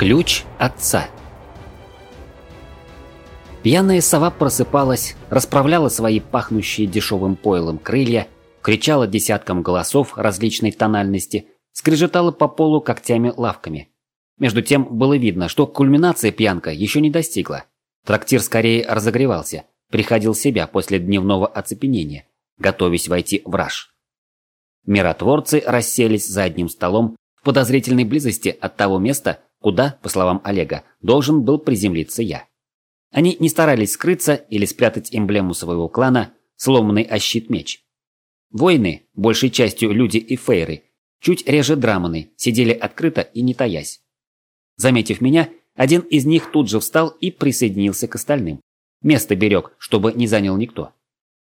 Ключ отца. Пьяная сова просыпалась, расправляла свои пахнущие дешевым пойлом крылья, кричала десяткам голосов различной тональности, скрежетала по полу когтями-лавками. Между тем было видно, что кульминация пьянка еще не достигла. Трактир скорее разогревался, приходил себя после дневного оцепенения, готовясь войти в раж. Миротворцы расселись за одним столом в подозрительной близости от того места, куда, по словам Олега, должен был приземлиться я. Они не старались скрыться или спрятать эмблему своего клана, сломанный о щит меч. Воины, большей частью люди и фейры, чуть реже драманы, сидели открыто и не таясь. Заметив меня, один из них тут же встал и присоединился к остальным. Место берег, чтобы не занял никто.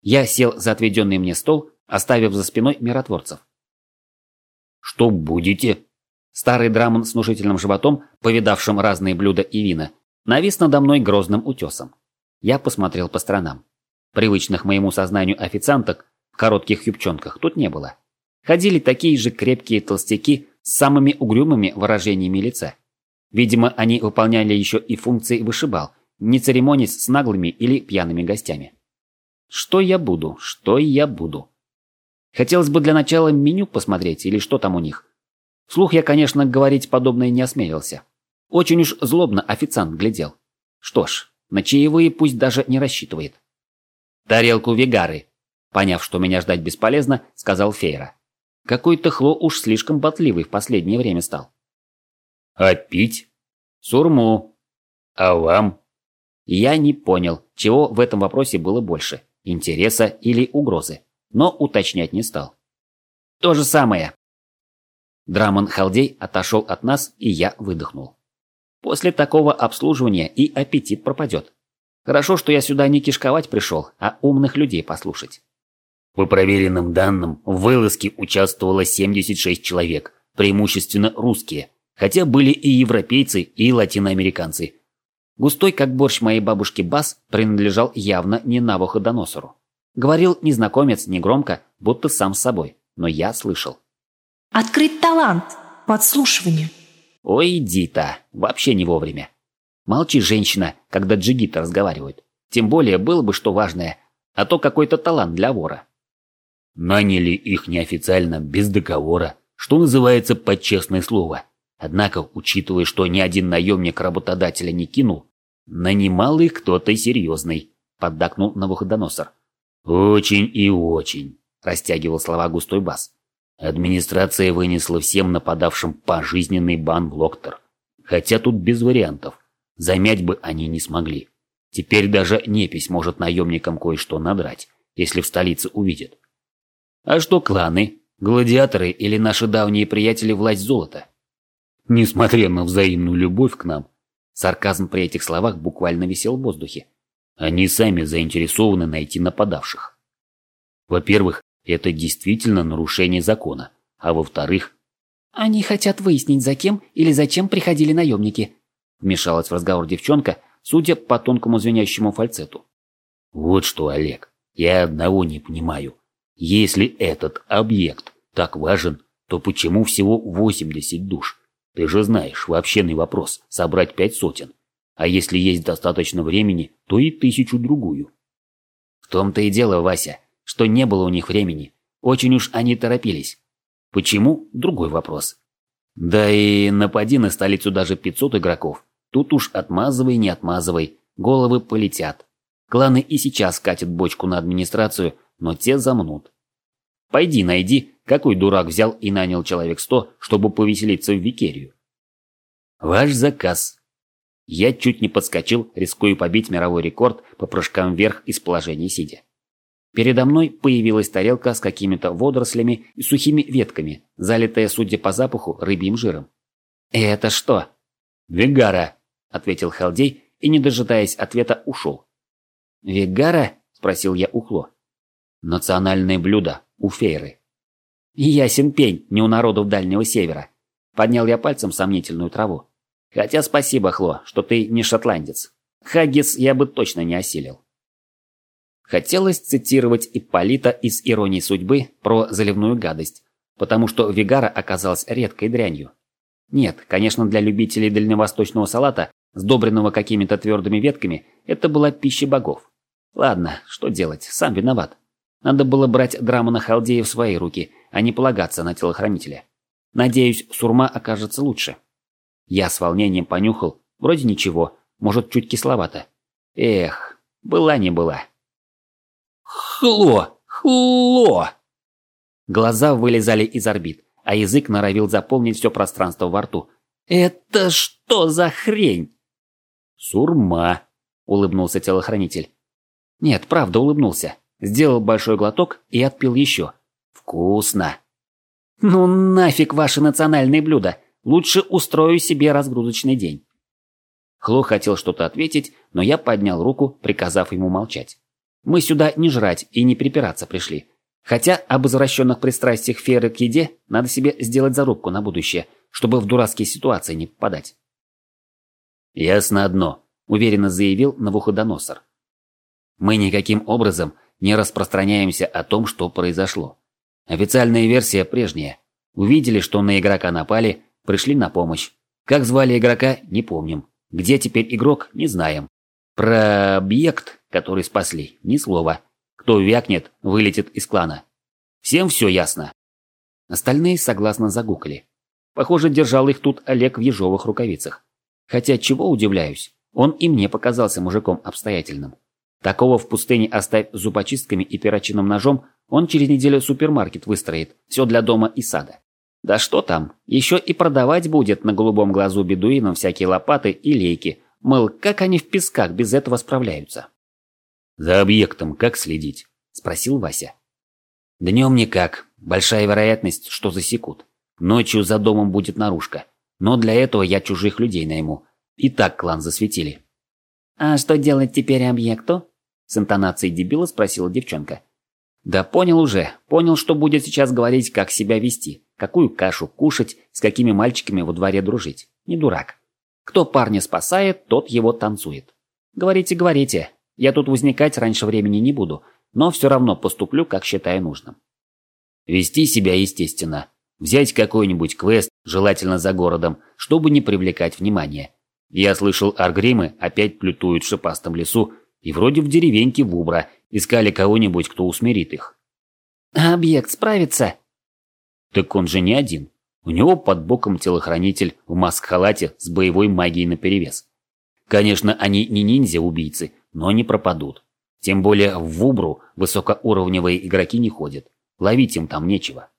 Я сел за отведенный мне стол, оставив за спиной миротворцев. «Что будете?» Старый драмон с внушительным животом, повидавшим разные блюда и вина, навис надо мной грозным утесом. Я посмотрел по сторонам. Привычных моему сознанию официанток в коротких юбчонках тут не было. Ходили такие же крепкие толстяки с самыми угрюмыми выражениями лица. Видимо, они выполняли еще и функции вышибал, не церемонясь с наглыми или пьяными гостями. Что я буду? Что я буду? Хотелось бы для начала меню посмотреть или что там у них. Вслух я, конечно, говорить подобное не осмелился. Очень уж злобно официант глядел. Что ж, на чаевые пусть даже не рассчитывает. «Тарелку вегары», поняв, что меня ждать бесполезно, сказал Фейра. Какой-то хло уж слишком ботливый в последнее время стал. «А пить?» «Сурму». «А вам?» Я не понял, чего в этом вопросе было больше – интереса или угрозы, но уточнять не стал. «То же самое», Драмон Халдей отошел от нас, и я выдохнул. После такого обслуживания и аппетит пропадет. Хорошо, что я сюда не кишковать пришел, а умных людей послушать. По проверенным данным, в вылазке участвовало 76 человек, преимущественно русские, хотя были и европейцы, и латиноамериканцы. Густой, как борщ моей бабушки бас, принадлежал явно не Навуходоносору. Говорил незнакомец негромко, будто сам с собой, но я слышал. Открыть талант. Подслушивание. Ой, Дита, вообще не вовремя. Молчи, женщина, когда джигиты разговаривают. Тем более было бы что важное, а то какой-то талант для вора. Наняли их неофициально, без договора, что называется под честное слово. Однако, учитывая, что ни один наемник работодателя не кинул, нанимал их кто-то серьезный, поддакнул Навуходоносор. Очень и очень, растягивал слова густой бас. Администрация вынесла всем нападавшим пожизненный бан в Локтор. Хотя тут без вариантов. Замять бы они не смогли. Теперь даже непись может наемникам кое-что надрать, если в столице увидят. А что кланы, гладиаторы или наши давние приятели власть золота? Несмотря на взаимную любовь к нам, сарказм при этих словах буквально висел в воздухе. Они сами заинтересованы найти нападавших. Во-первых, это действительно нарушение закона. А во-вторых... «Они хотят выяснить, за кем или зачем приходили наемники», вмешалась в разговор девчонка, судя по тонкому звенящему фальцету. «Вот что, Олег, я одного не понимаю. Если этот объект так важен, то почему всего 80 душ? Ты же знаешь, вообще вопрос – собрать пять сотен. А если есть достаточно времени, то и тысячу-другую. В том-то и дело, Вася что не было у них времени. Очень уж они торопились. Почему – другой вопрос. Да и напади на столицу даже 500 игроков. Тут уж отмазывай, не отмазывай, головы полетят. Кланы и сейчас катят бочку на администрацию, но те замнут. Пойди найди, какой дурак взял и нанял человек сто, чтобы повеселиться в Викерию. Ваш заказ. Я чуть не подскочил, рискуя побить мировой рекорд по прыжкам вверх из положения сидя. Передо мной появилась тарелка с какими-то водорослями и сухими ветками, залитая, судя по запаху, рыбьим жиром. «Это что?» «Вегара», — ответил Халдей и, не дожидаясь ответа, ушел. «Вегара?» — спросил я ухло. «Национальное блюдо у фейры». «Ясен пень, не у народов Дальнего Севера». Поднял я пальцем сомнительную траву. «Хотя спасибо, Хло, что ты не шотландец. Хаггис я бы точно не осилил». Хотелось цитировать Ипполита из «Иронии судьбы» про заливную гадость, потому что Вигара оказалась редкой дрянью. Нет, конечно, для любителей дальневосточного салата, сдобренного какими-то твердыми ветками, это была пища богов. Ладно, что делать, сам виноват. Надо было брать Драмана Халдея в свои руки, а не полагаться на телохранителя. Надеюсь, сурма окажется лучше. Я с волнением понюхал, вроде ничего, может, чуть кисловато. Эх, была не была. Хло! Хло! Глаза вылезали из орбит, а язык норовил заполнить все пространство во рту. «Это что за хрень?» «Сурма», — улыбнулся телохранитель. Нет, правда, улыбнулся. Сделал большой глоток и отпил еще. Вкусно. Ну нафиг ваши национальные блюда. Лучше устрою себе разгрузочный день. Хло хотел что-то ответить, но я поднял руку, приказав ему молчать. Мы сюда не жрать и не припираться пришли. Хотя об извращенных пристрастиях Феры к еде надо себе сделать зарубку на будущее, чтобы в дурацкие ситуации не попадать. «Ясно одно», – уверенно заявил Навуходоносор. «Мы никаким образом не распространяемся о том, что произошло. Официальная версия прежняя. Увидели, что на игрока напали, пришли на помощь. Как звали игрока, не помним. Где теперь игрок, не знаем. Про объект, который спасли, ни слова. Кто вякнет, вылетит из клана. Всем все ясно. Остальные согласно загукали. Похоже, держал их тут Олег в ежовых рукавицах. Хотя чего удивляюсь, он и мне показался мужиком обстоятельным. Такого в пустыне оставь зубочистками и перочинным ножом, он через неделю супермаркет выстроит, все для дома и сада. Да что там, еще и продавать будет на голубом глазу бедуинам всякие лопаты и лейки, мол, как они в песках без этого справляются. «За объектом как следить?» – спросил Вася. «Днем никак. Большая вероятность, что засекут. Ночью за домом будет наружка. Но для этого я чужих людей найму. И так клан засветили». «А что делать теперь объекту?» – с интонацией дебила спросила девчонка. «Да понял уже. Понял, что будет сейчас говорить, как себя вести, какую кашу кушать, с какими мальчиками во дворе дружить. Не дурак. Кто парня спасает, тот его танцует. Говорите, говорите, я тут возникать раньше времени не буду, но все равно поступлю, как считаю нужным. Вести себя естественно. Взять какой-нибудь квест, желательно за городом, чтобы не привлекать внимания. Я слышал, аргримы опять плютуют в шипастом лесу, и вроде в деревеньке Вубра искали кого-нибудь, кто усмирит их. А объект справится? Так он же не один. У него под боком телохранитель в маск-халате с боевой магией наперевес. Конечно, они не ниндзя-убийцы, но не пропадут. Тем более в Вубру высокоуровневые игроки не ходят. Ловить им там нечего.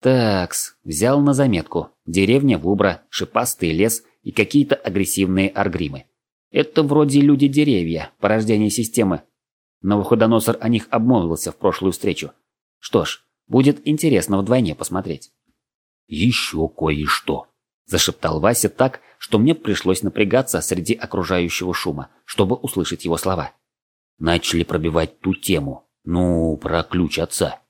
Такс, взял на заметку. Деревня Вубра, шипастый лес и какие-то агрессивные аргримы. Это вроде люди-деревья, порождение системы. Новоходоносор о них обмолвился в прошлую встречу. Что ж, будет интересно вдвойне посмотреть. «Еще кое-что», – зашептал Вася так, что мне пришлось напрягаться среди окружающего шума, чтобы услышать его слова. Начали пробивать ту тему. Ну, про ключ отца.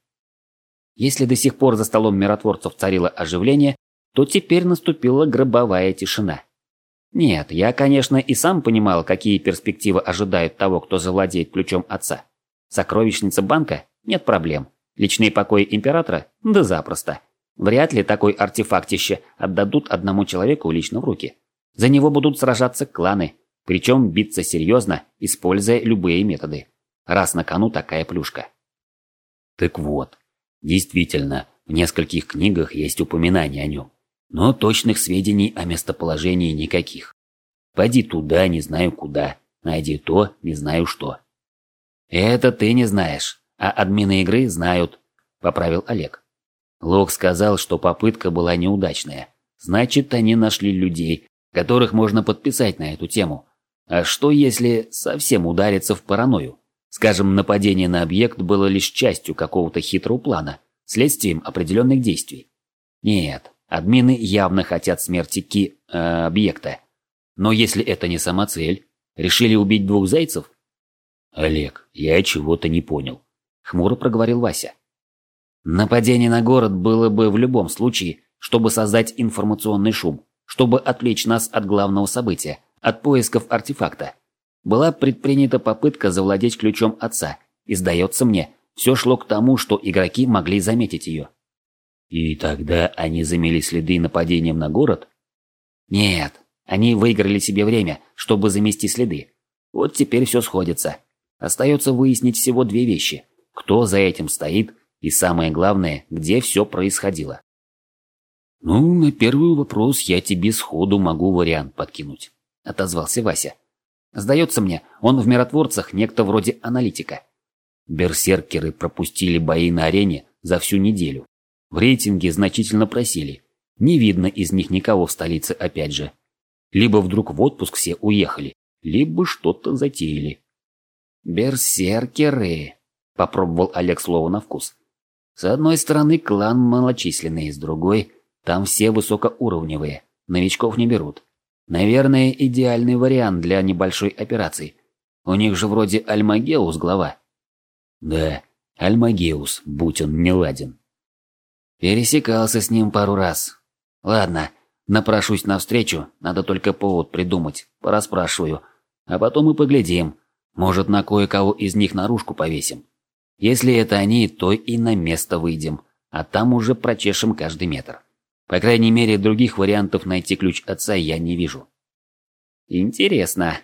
Если до сих пор за столом миротворцев царило оживление, то теперь наступила гробовая тишина. Нет, я, конечно, и сам понимал, какие перспективы ожидают того, кто завладеет ключом отца. Сокровищница банка? Нет проблем. Личные покои императора? Да запросто. Вряд ли такой артефактище отдадут одному человеку лично в руки. За него будут сражаться кланы, причем биться серьезно, используя любые методы. Раз на кону такая плюшка. Так вот, действительно, в нескольких книгах есть упоминания о нем, но точных сведений о местоположении никаких. Пойди туда, не знаю куда, найди то, не знаю что. Это ты не знаешь, а админы игры знают, поправил Олег. Лок сказал, что попытка была неудачная. Значит, они нашли людей, которых можно подписать на эту тему. А что если совсем удариться в паранойю? Скажем, нападение на объект было лишь частью какого-то хитрого плана, следствием определенных действий. Нет, админы явно хотят смерти ки... Э, объекта. Но если это не сама цель, решили убить двух зайцев? Олег, я чего-то не понял. Хмуро проговорил Вася. Нападение на город было бы в любом случае, чтобы создать информационный шум чтобы отвлечь нас от главного события, от поисков артефакта. Была предпринята попытка завладеть ключом отца, и, сдается мне, все шло к тому, что игроки могли заметить ее. И тогда они замели следы нападением на город? Нет, они выиграли себе время, чтобы замести следы. Вот теперь все сходится. Остается выяснить всего две вещи. Кто за этим стоит и самое главное, где все происходило. «Ну, на первый вопрос я тебе сходу могу вариант подкинуть», – отозвался Вася. «Сдается мне, он в миротворцах некто вроде аналитика. Берсеркеры пропустили бои на арене за всю неделю. В рейтинге значительно просели. Не видно из них никого в столице опять же. Либо вдруг в отпуск все уехали, либо что-то затеяли. «Берсеркеры», – попробовал Олег слово на вкус. «С одной стороны клан малочисленный, с другой – там все высокоуровневые, новичков не берут. Наверное, идеальный вариант для небольшой операции. У них же вроде Альмагеус глава». «Да, Альмагеус, будь он не ладен». Пересекался с ним пару раз, Ладно, напрошусь навстречу, надо только повод придумать, пораспрашиваю. А потом и поглядим. Может, на кое-кого из них наружку повесим. Если это они, то и на место выйдем, а там уже прочешем каждый метр. По крайней мере, других вариантов найти ключ отца я не вижу. Интересно.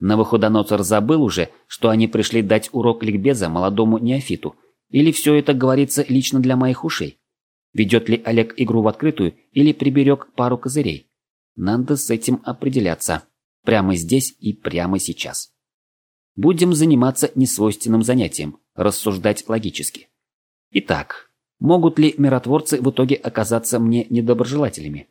Новоходоносор забыл уже, что они пришли дать урок ликбеза молодому неофиту? Или все это говорится лично для моих ушей? Ведет ли Олег игру в открытую или приберег пару козырей? Надо с этим определяться. Прямо здесь и прямо сейчас. Будем заниматься несвойственным занятием, рассуждать логически. Итак, могут ли миротворцы в итоге оказаться мне недоброжелателями?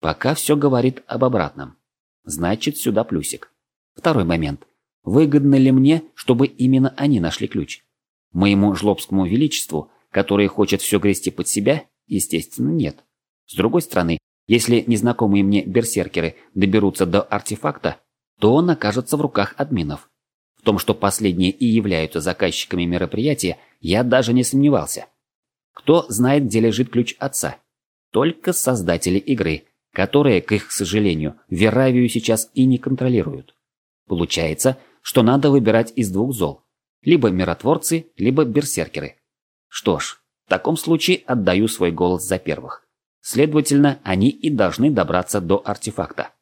Пока все говорит об обратном. Значит, сюда плюсик. Второй момент. Выгодно ли мне, чтобы именно они нашли ключ? Моему жлобскому величеству, который хочет все грести под себя, Естественно, нет. С другой стороны, если незнакомые мне берсеркеры доберутся до артефакта, то он окажется в руках админов. В том, что последние и являются заказчиками мероприятия, я даже не сомневался. Кто знает, где лежит ключ отца? Только создатели игры, которые, к их сожалению, Веравию сейчас и не контролируют. Получается, что надо выбирать из двух зол. Либо миротворцы, либо берсеркеры. Что ж, в таком случае отдаю свой голос за первых. Следовательно, они и должны добраться до артефакта.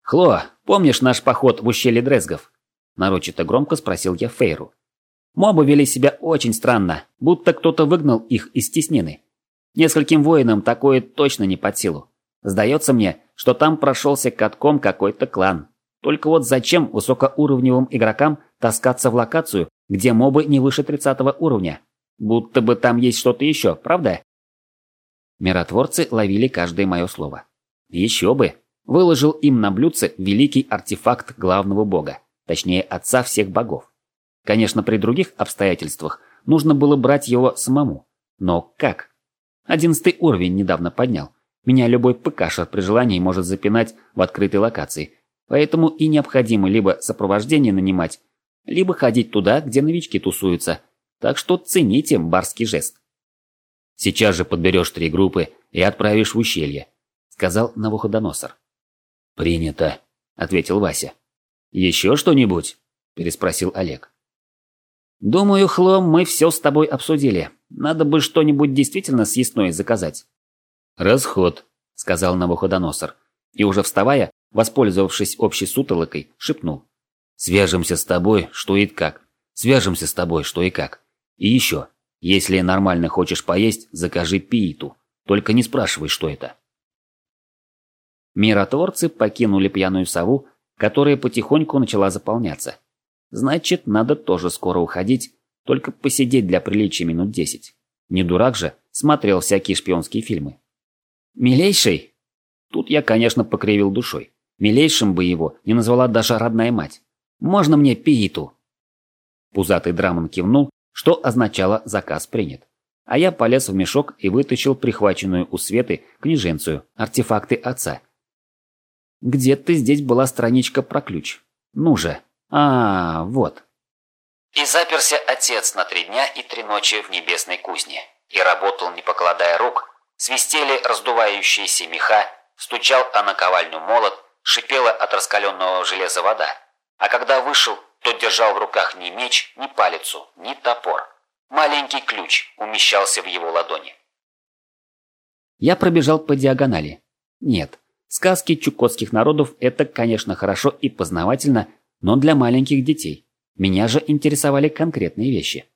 «Хло, помнишь наш поход в ущелье Дрезгов?» Нарочито громко спросил я Фейру. Мобы вели себя очень странно, будто кто-то выгнал их из стеснины. Нескольким воинам такое точно не под силу. Сдается мне, что там прошелся катком какой-то клан. Только вот зачем высокоуровневым игрокам таскаться в локацию, где мобы не выше 30 уровня? Будто бы там есть что-то еще, правда? Миротворцы ловили каждое мое слово. Еще бы! Выложил им на блюдце великий артефакт главного бога, точнее отца всех богов. Конечно, при других обстоятельствах нужно было брать его самому. Но как? Одиннадцатый уровень недавно поднял. Меня любой ПКшер при желании может запинать в открытой локации. Поэтому и необходимо либо сопровождение нанимать, либо ходить туда, где новички тусуются, так что цените барский жест. Сейчас же подберешь три группы и отправишь в ущелье, сказал Навуходоносор. Принято, ответил Вася. Еще что-нибудь? переспросил Олег. Думаю, Хлом, мы все с тобой обсудили. Надо бы что-нибудь действительно съестное заказать. Расход, сказал Навуходоносор. И уже вставая, воспользовавшись общей сутолокой, шепнул. Свяжемся с тобой, что и как. Свяжемся с тобой, что и как. И еще, если нормально хочешь поесть, закажи пииту. Только не спрашивай, что это. Миротворцы покинули пьяную сову, которая потихоньку начала заполняться. Значит, надо тоже скоро уходить, только посидеть для приличия минут десять. Не дурак же, смотрел всякие шпионские фильмы. «Милейший?» Тут я, конечно, покривил душой. Милейшим бы его не назвала даже родная мать. «Можно мне пииту?» Пузатый Драмон кивнул что означало «заказ принят». А я полез в мешок и вытащил прихваченную у Светы книженцию, артефакты отца. Где-то здесь была страничка про ключ. Ну же. А, вот. И заперся отец на три дня и три ночи в небесной кузне. И работал, не покладая рук. Свистели раздувающиеся меха, стучал о наковальню молот, шипела от раскаленного железа вода. А когда вышел, тот держал в руках ни меч, ни палицу, ни топор. Маленький ключ умещался в его ладони. Я пробежал по диагонали. Нет, Сказки чукотских народов – это, конечно, хорошо и познавательно, но для маленьких детей. Меня же интересовали конкретные вещи.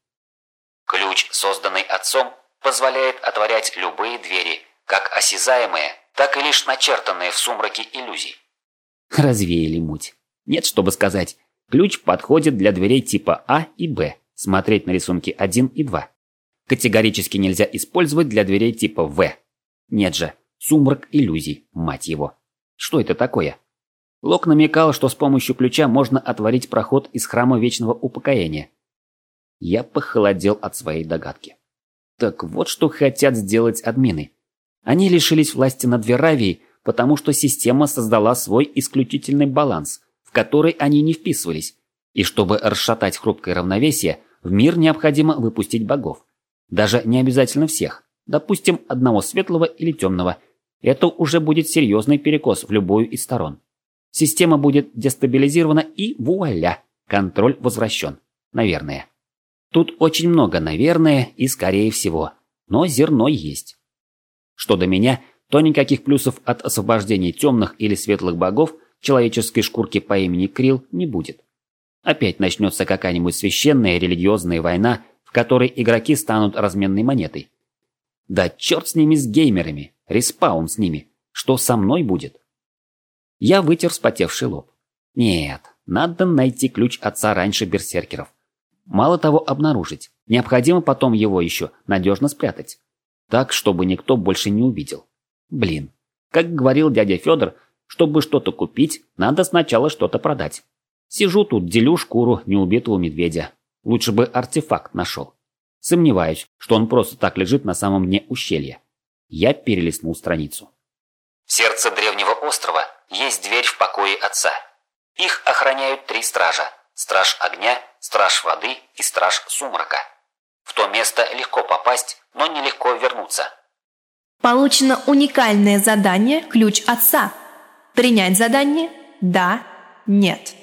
Ключ, созданный отцом, позволяет отворять любые двери, как осязаемые, так и лишь начертанные в сумраке иллюзий. Развеяли муть. Нет, чтобы сказать. Ключ подходит для дверей типа А и Б. Смотреть на рисунки 1 и 2. Категорически нельзя использовать для дверей типа В. Нет же, сумрак иллюзий, мать его. Что это такое? Лок намекал, что с помощью ключа можно отворить проход из храма Вечного Упокоения. Я похолодел от своей догадки. Так вот что хотят сделать админы. Они лишились власти над Веравией, потому что система создала свой исключительный баланс, в который они не вписывались. И чтобы расшатать хрупкое равновесие, в мир необходимо выпустить богов. Даже не обязательно всех. Допустим, одного светлого или темного. Это уже будет серьезный перекос в любую из сторон. Система будет дестабилизирована и вуаля, контроль возвращен. Наверное. Тут очень много «наверное» и «скорее всего». Но зерно есть. Что до меня, то никаких плюсов от освобождения темных или светлых богов человеческой шкурки по имени Крил не будет. Опять начнется какая-нибудь священная религиозная война, в которой игроки станут разменной монетой. Да черт с ними, с геймерами, респаун с ними. Что со мной будет? Я вытер вспотевший лоб. Нет, надо найти ключ отца раньше берсеркеров. Мало того обнаружить, необходимо потом его еще надежно спрятать. Так, чтобы никто больше не увидел. Блин, как говорил дядя Федор, чтобы что-то купить, надо сначала что-то продать. Сижу тут, делю шкуру неубитого медведя. Лучше бы артефакт нашел. Сомневаюсь, что он просто так лежит на самом дне ущелья. Я перелистнул страницу. В сердце древнего острова есть дверь в покое отца. Их охраняют три стража. Страж огня, страж воды и страж сумрака. В то место легко попасть, но нелегко вернуться. Получено уникальное задание «Ключ отца». Принять задание? Да, нет.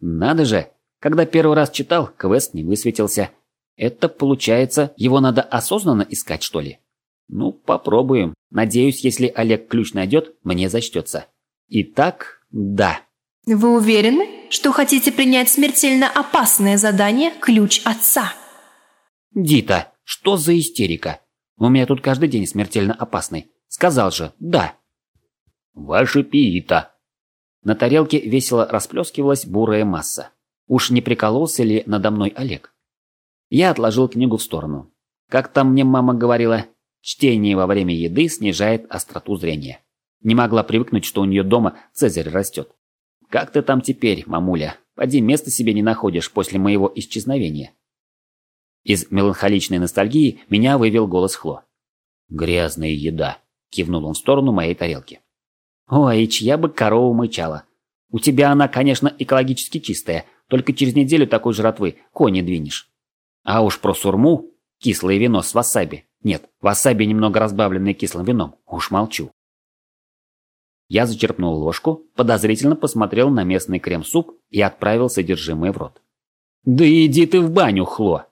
Надо же, когда первый раз читал, квест не высветился. Это получается, его надо осознанно искать, что ли? Ну, попробуем. Надеюсь, если Олег ключ найдет, мне зачтется. Итак, да. Вы уверены, что хотите принять смертельно опасное задание «Ключ отца»? Дита, что за истерика? У меня тут каждый день смертельно опасный. Сказал же, да. Ваша пиита. На тарелке весело расплескивалась бурая масса. Уж не прикололся ли надо мной Олег? Я отложил книгу в сторону. Как там мне мама говорила, чтение во время еды снижает остроту зрения. Не могла привыкнуть, что у нее дома Цезарь растет. Как ты там теперь, мамуля? Поди места себе не находишь после моего исчезновения. Из меланхоличной ностальгии меня вывел голос Хло. «Грязная еда», – кивнул он в сторону моей тарелки. «Ой, чья бы корова мычала. У тебя она, конечно, экологически чистая, только через неделю такой жратвы кони двинешь. А уж про сурму, кислое вино с васаби. Нет, васаби немного разбавленное кислым вином, уж молчу. Я зачерпнул ложку, подозрительно посмотрел на местный крем-суп и отправил содержимое в рот. «Да иди ты в баню, Хло!»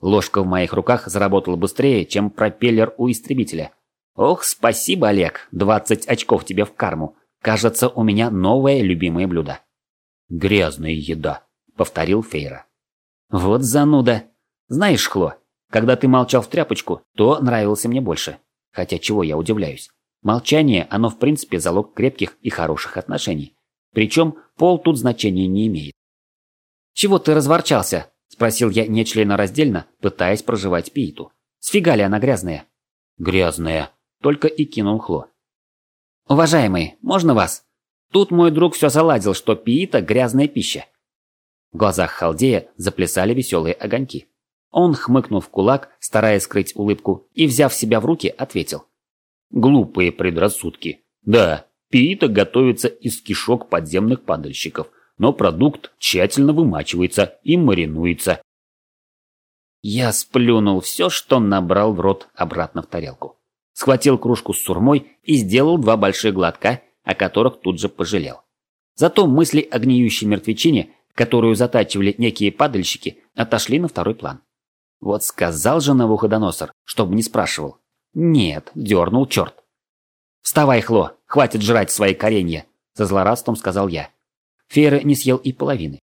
Ложка в моих руках заработала быстрее, чем пропеллер у истребителя. Ох, спасибо, Олег, 20 очков тебе в карму. Кажется, у меня новое любимое блюдо. Грязная еда, повторил Фейра. Вот зануда. Знаешь, Хло, когда ты молчал в тряпочку, то нравился мне больше. Хотя чего я удивляюсь. Молчание, оно в принципе залог крепких и хороших отношений. Причем пол тут значения не имеет. «Чего ты разворчался?» Спросил я нечленораздельно, пытаясь проживать пииту. Сфига ли она грязная? Грязная. Только и кинул Хло. Уважаемый, можно вас? Тут мой друг все заладил, что пиита – грязная пища. В глазах Халдея заплясали веселые огоньки. Он хмыкнул в кулак, стараясь скрыть улыбку, и, взяв себя в руки, ответил. Глупые предрассудки. Да, пиита готовится из кишок подземных падальщиков – но продукт тщательно вымачивается и маринуется. Я сплюнул все, что набрал в рот обратно в тарелку. Схватил кружку с сурмой и сделал два больших глотка, о которых тут же пожалел. Зато мысли о гниющей мертвечине, которую затачивали некие падальщики, отошли на второй план. Вот сказал же Навуходоносор, чтобы не спрашивал. Нет, дернул черт. «Вставай, Хло, хватит жрать свои коренья!» – со злорадством сказал я. Фейра не съел и половины.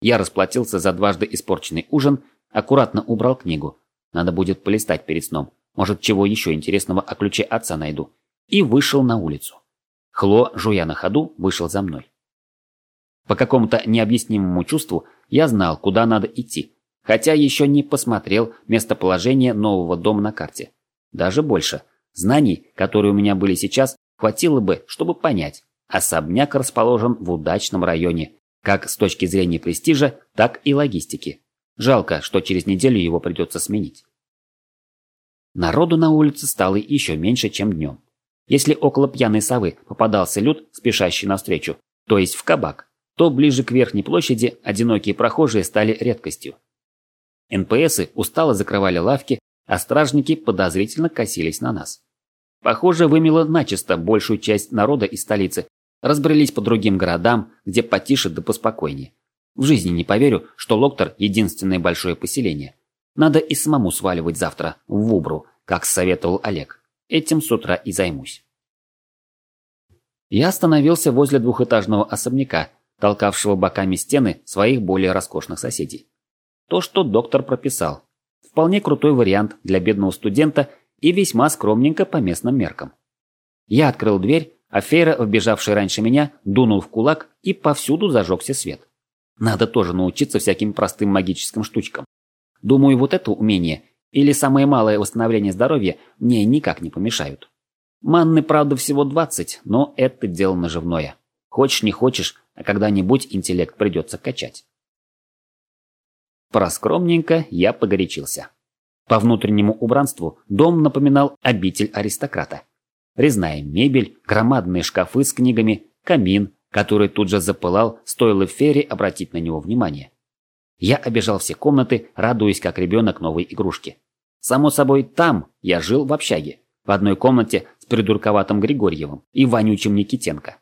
Я расплатился за дважды испорченный ужин, аккуратно убрал книгу. Надо будет полистать перед сном. Может, чего еще интересного о ключе отца найду. И вышел на улицу. Хло, жуя на ходу, вышел за мной. По какому-то необъяснимому чувству я знал, куда надо идти, хотя еще не посмотрел местоположение нового дома на карте. Даже больше. Знаний, которые у меня были сейчас, хватило бы, чтобы понять. Особняк расположен в удачном районе, как с точки зрения престижа, так и логистики. Жалко, что через неделю его придется сменить. Народу на улице стало еще меньше, чем днем. Если около пьяной совы попадался люд, спешащий навстречу, то есть в кабак, то ближе к верхней площади одинокие прохожие стали редкостью. НПСы устало закрывали лавки, а стражники подозрительно косились на нас. Похоже, вымело начисто большую часть народа из столицы, разбрелись по другим городам, где потише да поспокойнее. В жизни не поверю, что Локтор – единственное большое поселение. Надо и самому сваливать завтра в Вубру, как советовал Олег. Этим с утра и займусь. Я остановился возле двухэтажного особняка, толкавшего боками стены своих более роскошных соседей. То, что доктор прописал. Вполне крутой вариант для бедного студента и весьма скромненько по местным меркам. Я открыл дверь, а Фейра, вбежавший раньше меня, дунул в кулак и повсюду зажегся свет. Надо тоже научиться всяким простым магическим штучкам. Думаю, вот это умение или самое малое восстановление здоровья мне никак не помешают. Манны, правда, всего 20, но это дело наживное. Хочешь не хочешь, а когда-нибудь интеллект придется качать. Проскромненько я погорячился. По внутреннему убранству дом напоминал обитель аристократа. Резная мебель, громадные шкафы с книгами, камин, который тут же запылал, стоило Ферри обратить на него внимание. Я обежал все комнаты, радуясь как ребенок новой игрушки. Само собой, там я жил в общаге, в одной комнате с придурковатым Григорьевым и вонючим Никитенко.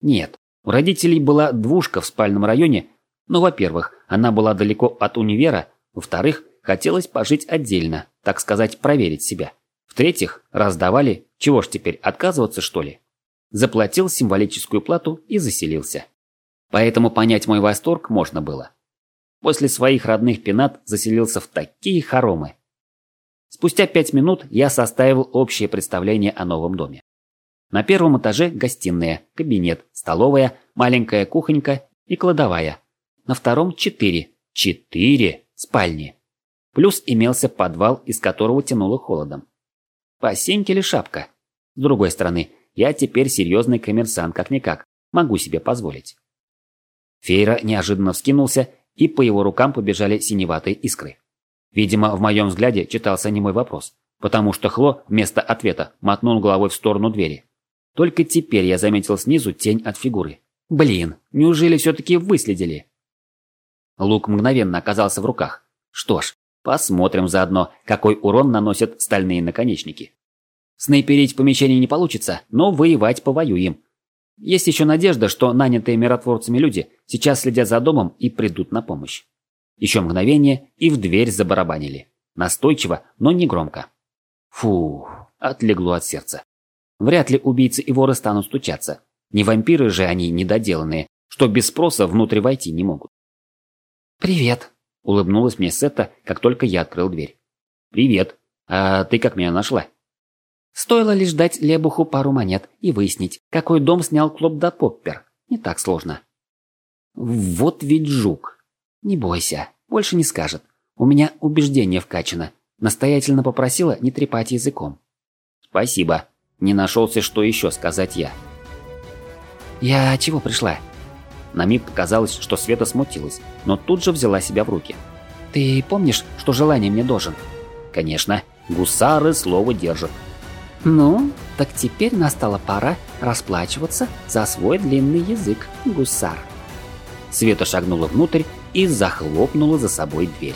Нет, у родителей была двушка в спальном районе, но, во-первых, она была далеко от универа, во-вторых, хотелось пожить отдельно, так сказать, проверить себя. В-третьих, раздавали, чего ж теперь, отказываться что ли? Заплатил символическую плату и заселился. Поэтому понять мой восторг можно было. После своих родных пенат заселился в такие хоромы. Спустя пять минут я составил общее представление о новом доме. На первом этаже гостиная, кабинет, столовая, маленькая кухонька и кладовая. На втором четыре. Четыре спальни. Плюс имелся подвал, из которого тянуло холодом. По сеньке ли шапка? С другой стороны, я теперь серьезный коммерсант как-никак, могу себе позволить. Фейра неожиданно вскинулся, и по его рукам побежали синеватые искры. Видимо, в моем взгляде читался не мой вопрос, потому что Хло вместо ответа мотнул головой в сторону двери. Только теперь я заметил снизу тень от фигуры. Блин, неужели все-таки выследили? Лук мгновенно оказался в руках. Что ж, посмотрим заодно, какой урон наносят стальные наконечники. Снайперить помещение не получится, но воевать повоюем. Есть еще надежда, что нанятые миротворцами люди сейчас следят за домом и придут на помощь. Еще мгновение, и в дверь забарабанили. Настойчиво, но не громко. Фу, отлегло от сердца. Вряд ли убийцы и воры станут стучаться. Не вампиры же они недоделанные, что без спроса внутрь войти не могут. «Привет», — улыбнулась мне Сетта, как только я открыл дверь. «Привет. А ты как меня нашла?» Стоило лишь дать Лебуху пару монет и выяснить, какой дом снял Клоп да Поппер. Не так сложно. Вот ведь жук. Не бойся, больше не скажет. У меня убеждение вкачано. Настоятельно попросила не трепать языком. Спасибо. Не нашелся, что еще сказать я. «Я чего пришла?» На миг показалось, что Света смутилась, но тут же взяла себя в руки. «Ты помнишь, что желание мне должен?» «Конечно. Гусары слово держат». «Ну, так теперь настала пора расплачиваться за свой длинный язык, гусар». Света шагнула внутрь и захлопнула за собой дверь.